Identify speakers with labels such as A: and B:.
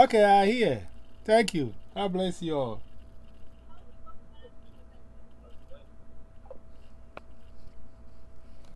A: Okay, I hear. Thank you. God bless you all.